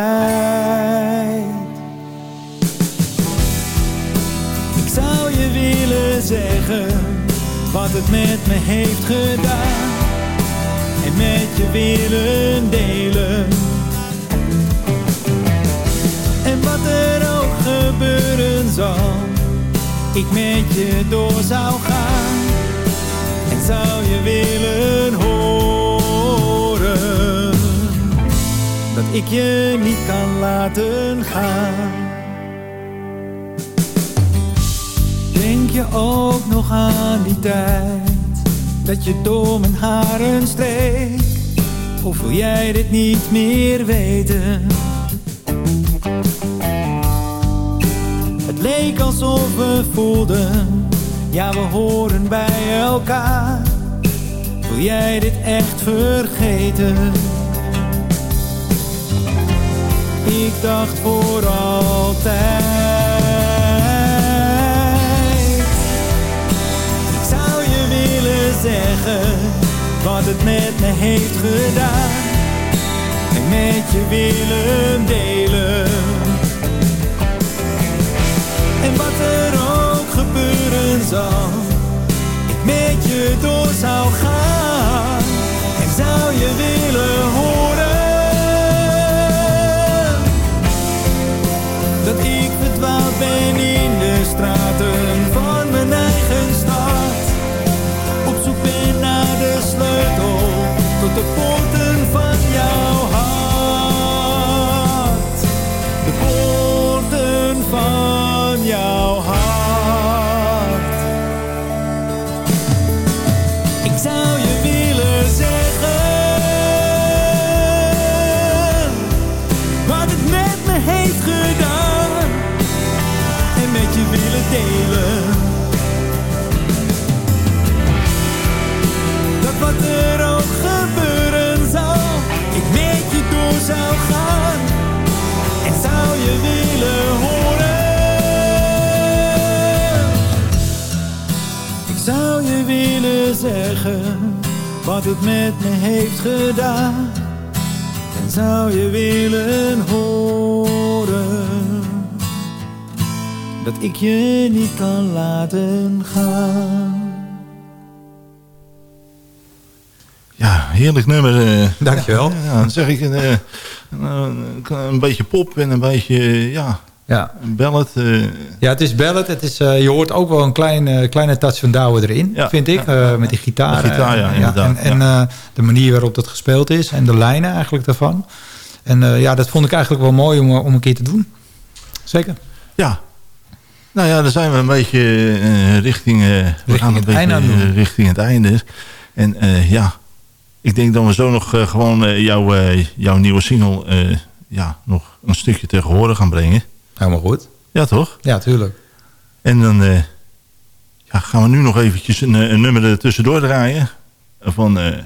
Ik zou je willen zeggen wat het met me heeft gedaan en met je willen delen. Er ook gebeuren zal, ik met je door zou gaan en zou je willen horen dat ik je niet kan laten gaan. Denk je ook nog aan die tijd dat je door mijn haren streek? Of wil jij dit niet meer weten? Leek alsof we voelden, ja we horen bij elkaar. Wil jij dit echt vergeten? Ik dacht voor altijd. Ik zou je willen zeggen wat het met me heeft gedaan. En met je willen delen. En wat er ook gebeuren zal, ik met je door zou gaan. En zou je willen horen dat ik verdwaald ben in de straten zeggen wat het met me heeft gedaan. En zou je willen horen dat ik je niet kan laten gaan. Ja, heerlijk nummer. eh. Dankjewel. Ja, dan zeg ik een, eh, een, een beetje pop en een beetje, ja, Ja. een ballad. eh. Ja, het is ballad. Het is, eh, je hoort ook wel een klein, eh, kleine touch van Douwe erin, Ja, vind ik. ja, met die gitaar. De gitaar, ja, inderdaad, En, en de manier waarop dat gespeeld is. En de lijnen eigenlijk daarvan. En ja, dat vond ik eigenlijk wel mooi om, om een keer te doen. Zeker. Ja. Nou ja, dan zijn we een beetje richting, we Richting gaan een beetje aan richting het einde. En ja, ik denk dat we zo nog gewoon jouw, jouw nieuwe single ja, nog een stukje tegen horen gaan brengen. Helemaal goed. Ja, toch? Ja, tuurlijk. En dan eh, ja, gaan we nu nog eventjes een, eh, een nummer er tussendoor draaien. Van eh,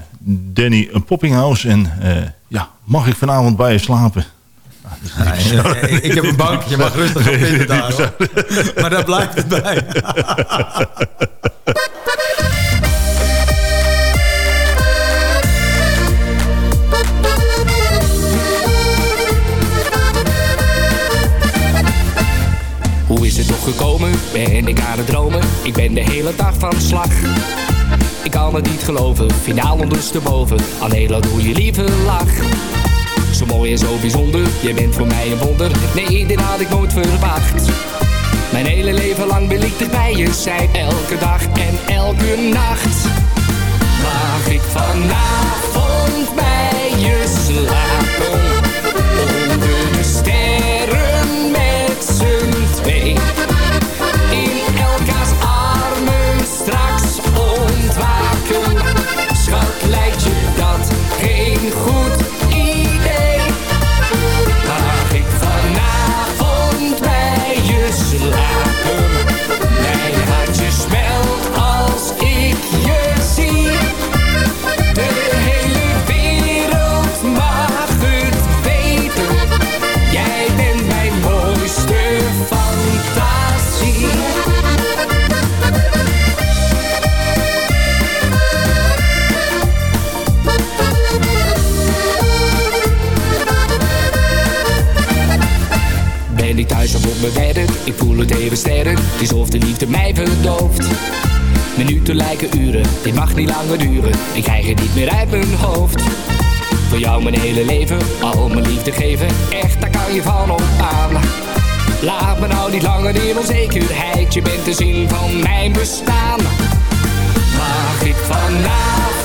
Danny Poppinghouse. En ja, mag ik vanavond bij je slapen? Nou, dat. Nee, ik heb een bank. Je mag rustig gaan zitten daar. hoor. Maar daar blijft het bij. Ben ik aan het dromen, ik ben de hele dag van slag. Ik kan het niet geloven, finaal ondersteboven. Alleen al doe je lieve lach. Zo mooi en zo bijzonder, je bent voor mij een wonder. Nee, dit had ik nooit verwacht. Mijn hele leven lang wil ik dichtbij je zijn. Elke dag en elke nacht. Mag ik vanavond bij je slapen? Onder de sterren met z'n twee. Ik voel het even sterren, het is of de liefde mij verdooft. Minuten lijken uren, dit mag niet langer duren. Ik krijg het niet meer uit mijn hoofd. Voor jou mijn hele leven, al mijn liefde geven. Echt, daar kan je van op aan. Laat me nou niet langer in onzekerheid. Je bent de zin van mijn bestaan. Mag ik vanavond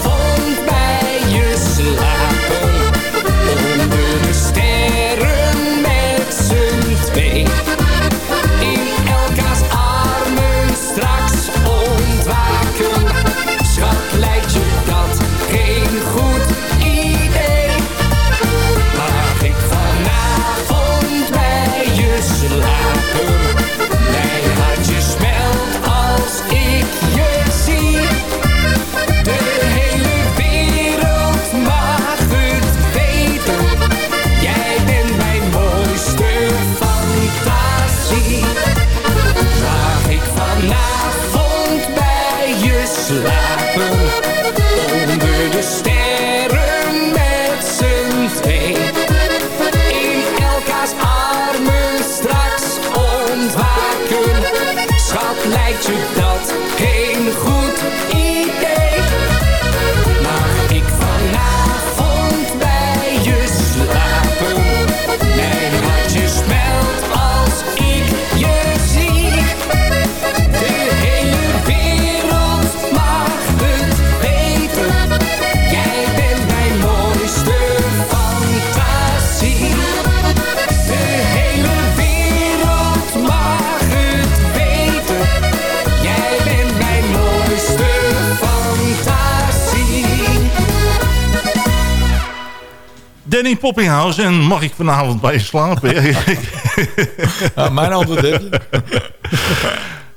Poppinghouse en mag ik vanavond bij je slapen? mijn antwoord heb je.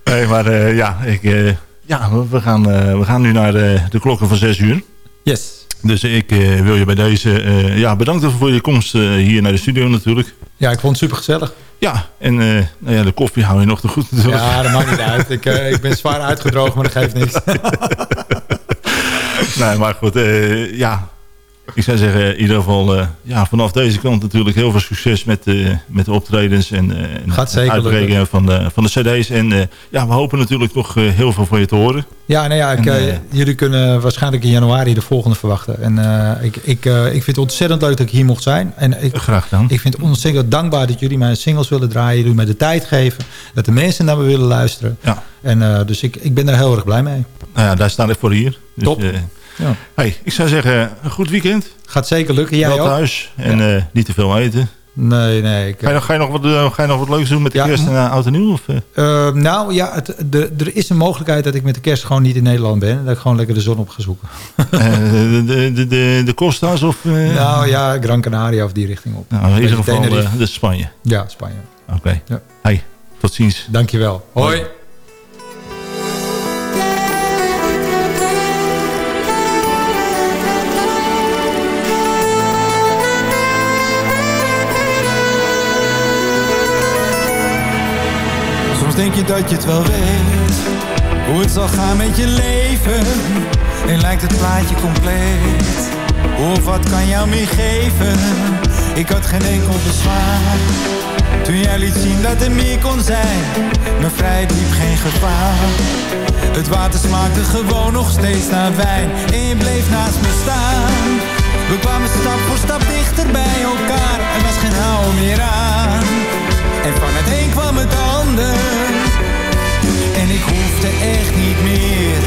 nee, maar eh, ja, ik, eh, ja we, gaan, eh, we gaan nu naar de, de klokken van 6 uur. Yes. Dus ik wil je bij deze eh, ja, bedanken voor je komst hier naar de studio natuurlijk. Ja, ik vond het super gezellig. Ja, en nou ja, de koffie hou je nog te goed natuurlijk. Ja, dat maakt niet uit. Ik, ik ben zwaar uitgedroogd, maar dat geeft niks. nee, maar goed, ja. Ik zou zeggen, in ieder geval eh, ja, vanaf deze kant natuurlijk heel veel succes met, eh, met de optredens en, eh, en Gaat het uitbrengen van de, van de cd's. En eh, ja, we hopen natuurlijk nog eh, heel veel van je te horen. Ja, nou ja, ik, En, eh, eh, jullie kunnen waarschijnlijk in januari de volgende verwachten. En eh, ik, ik, eh, ik vind het ontzettend leuk dat ik hier mocht zijn. En ik, Graag gedaan. Ik vind het ontzettend dankbaar dat jullie mijn singles willen draaien. Jullie mij de tijd geven. Dat de mensen naar me willen luisteren. Ja. En eh, dus ik, ik ben daar heel erg blij mee. Nou ja, daar staan ik voor hier. Dus, Top. Eh, Ja. hey, ik zou zeggen, een goed weekend. Gaat zeker lukken. Jij Wel ook? thuis en eh, niet te veel eten. Nee, nee. Ik, Ga je, nog, ga, je nog wat, eh, ga je nog wat leuks doen met de Ja, kerst en uh, oud en nieuw? Of, eh? Eh, nou ja, het, de, er is een mogelijkheid dat ik met de kerst gewoon niet in Nederland ben. Dat ik gewoon lekker de zon op ga zoeken. Eh, de, de, de, de, de Costa's of... eh? Nou ja, Gran Canaria of die richting op. Nou, in ieder Beetje geval Tenerife. eh, de Spanje. Ja, Spanje. Oké. Ja. Hey, tot ziens. Dankjewel. Hoi. Soms denk je dat je het wel weet? Hoe het zal gaan met je leven? En lijkt het plaatje compleet? Of wat kan jou meer geven? Ik had geen enkel bezwaar. Toen jij liet zien dat er meer kon zijn Mijn vrijheid liep geen gevaar. Het water smaakte gewoon nog steeds naar wijn En je bleef naast me staan. We kwamen stap voor stap dichter bij elkaar. Er was geen hou meer aan. En van het een kwam het ander Hoefde echt niet meer.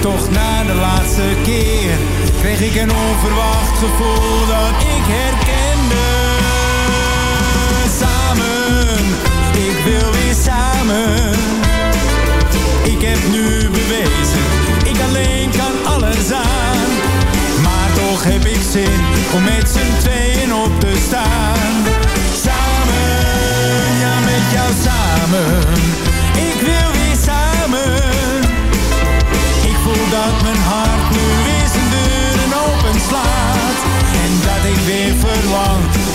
Toch na de laatste keer Kreeg ik een onverwacht gevoel dat ik herkende. Samen, ik wil weer samen. Ik heb nu bewezen Ik alleen kan alles aan. Maar toch heb ik zin om met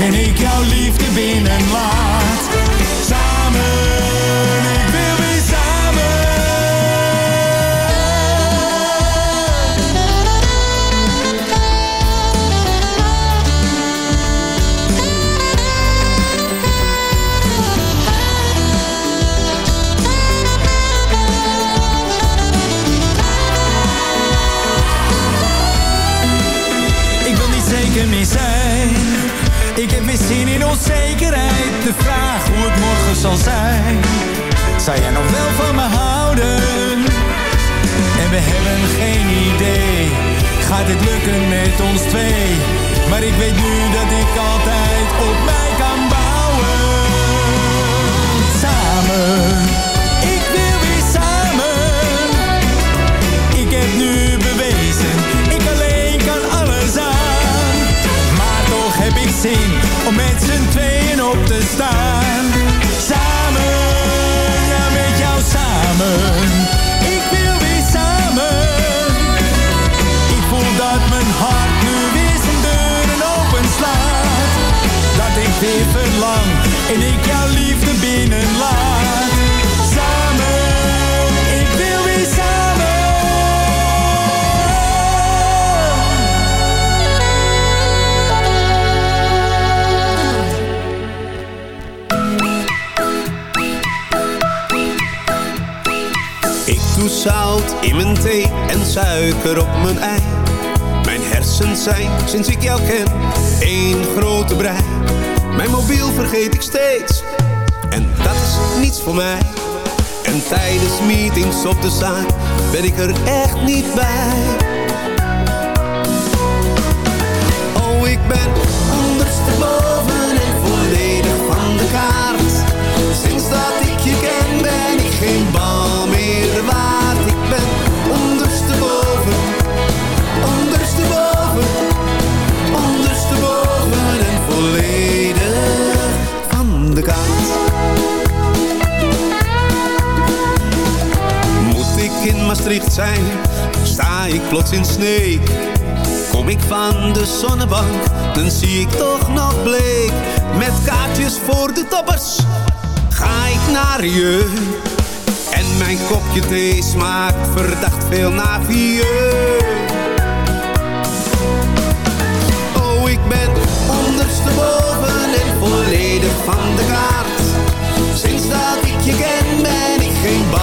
En ik jouw liefde binnenlaat zal zijn. Zou jij nog wel van me houden? En we hebben geen idee. Gaat dit lukken met ons twee? Maar ik weet nu dat ik altijd op mij kan bouwen. Samen. Ik wil weer samen. Ik heb nu bewezen. Ik alleen kan alles aan. Maar toch heb ik zin om met z'n tweeën te staan. Samen, ja met jou samen. Ik wil weer samen. Ik voel dat mijn hart nu weer zijn deuren openslaat. Dat ik weer verlang en ik jouw liefde binnenlaat. Suiker op mijn ei. Mijn hersens zijn, sinds ik jou ken, één grote brei. Mijn mobiel vergeet ik steeds, en dat is niets voor mij. En tijdens meetings op de zaak ben ik er echt niet bij. Oh, ik ben ondersteboven en volledig van de kaart. Sinds dat ik je ken ben ik geen bal meer waard. Maastricht zijn, sta ik plots in Sneek. Kom ik van de zonnebank, dan zie ik toch nog bleek. Met kaartjes voor de toppers, ga ik naar je. En mijn kopje thee smaakt verdacht veel naar vieux. Oh, ik ben ondersteboven en volledig van de kaart. Sinds dat ik je ken ben ik geen bal